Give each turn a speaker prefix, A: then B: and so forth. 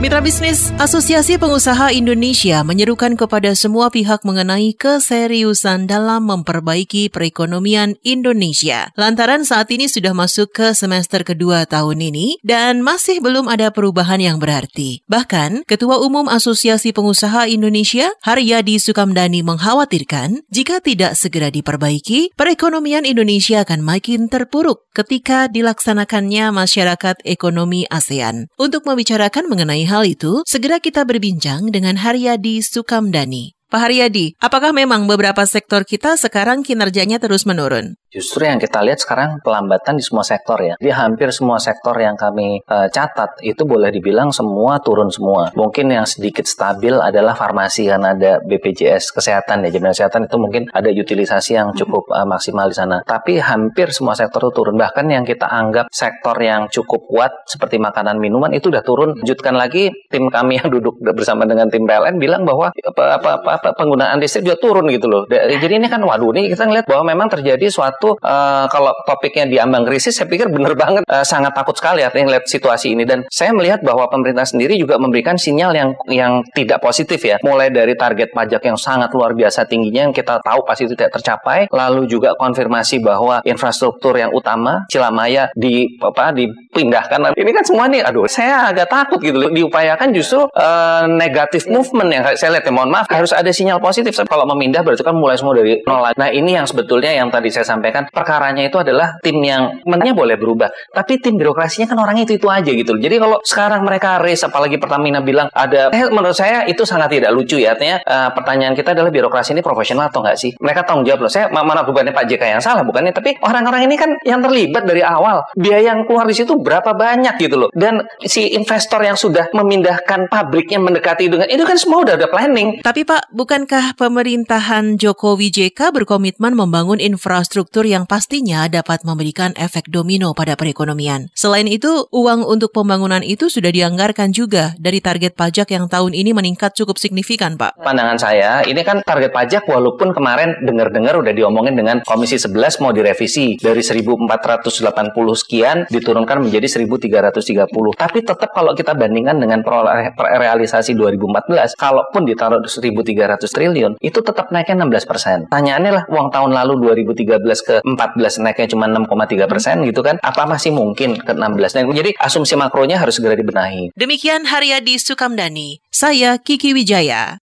A: Mitra bisnis Asosiasi Pengusaha Indonesia menyerukan kepada semua pihak mengenai keseriusan dalam memperbaiki perekonomian Indonesia. Lantaran saat ini sudah masuk ke semester kedua tahun ini dan masih belum ada perubahan yang berarti. Bahkan, Ketua Umum Asosiasi Pengusaha Indonesia, Haryadi Sukamdani mengkhawatirkan jika tidak segera diperbaiki, perekonomian Indonesia akan makin terpuruk ketika dilaksanakannya masyarakat ekonomi ASEAN. Untuk membicarakan mengenai hal itu, segera kita berbincang dengan Haryadi Sukamdani. Pak Haryadi, apakah memang beberapa sektor kita sekarang kinerjanya terus menurun?
B: Justru yang kita lihat sekarang pelambatan di semua sektor ya. Di hampir semua sektor yang kami uh, catat itu boleh dibilang semua turun semua. Mungkin yang sedikit stabil adalah farmasi karena ada BPJS kesehatan ya. Jaminan kesehatan itu mungkin ada utilisasi yang cukup uh, maksimal di sana. Tapi hampir semua sektor itu turun. Bahkan yang kita anggap sektor yang cukup kuat seperti makanan minuman itu udah turun. Lanjutkan lagi tim kami yang duduk bersama dengan tim PLN bilang bahwa apa apa, apa, apa penggunaan listrik juga turun gitu loh. Jadi ini kan waduh ini kita ngeliat bahwa memang terjadi suatu uh, kalau topiknya di ambang krisis saya pikir benar banget uh, sangat takut sekali artinya lihat situasi ini. Dan saya melihat bahwa pemerintah sendiri juga memberikan sinyal yang yang tidak positif ya. Mulai dari target pajak yang sangat luar biasa tingginya yang kita tahu pasti itu tidak tercapai. Lalu juga konfirmasi bahwa infrastruktur yang utama Cilamaya di apa dipindahkan. Ini kan semua nih aduh saya agak takut gitu diupayakan justru uh, negatif movement yang saya lihat ya mohon maaf harus ada sinyal positif kalau memindah berarti kan mulai semua dari nol nah ini yang sebetulnya yang tadi saya sampaikan perkaranya itu adalah tim yang menanya boleh berubah, tapi tim birokrasinya kan orang itu itu aja gitu. Jadi kalau sekarang mereka race, apalagi Pertamina bilang ada, eh, menurut saya itu sangat tidak lucu ya. Artinya uh, pertanyaan kita adalah birokrasi ini profesional atau enggak sih? Mereka tanggung jawab loh. Saya mana bukannya Pak JK yang salah, bukannya. Tapi orang-orang ini kan yang terlibat dari awal. Biaya yang keluar di situ berapa banyak gitu loh. Dan si investor yang sudah memindahkan pabriknya mendekati dengan itu kan semua udah ada planning.
A: Tapi Pak, bukankah pemerintahan Jokowi JK berkomitmen membangun infrastruktur yang pastinya dapat memberikan efek domino pada perekonomian. Selain itu, uang untuk pembangunan itu sudah dianggarkan juga dari target pajak yang tahun ini meningkat cukup signifikan, Pak.
B: Pandangan saya, ini kan target pajak walaupun kemarin dengar-dengar udah diomongin dengan Komisi 11 mau direvisi dari 1480 sekian diturunkan menjadi 1330. Tapi tetap kalau kita bandingkan dengan realisasi 2014, kalaupun ditaruh 1300 triliun, itu tetap naiknya 16 persen. Tanyaannya lah, uang tahun lalu 2013 ke 14 naiknya cuma 6,3 persen gitu kan, apa masih mungkin ke 16? Nah, jadi asumsi makronya harus segera dibenahi.
A: Demikian Haryadi Sukamdani, saya Kiki Wijaya.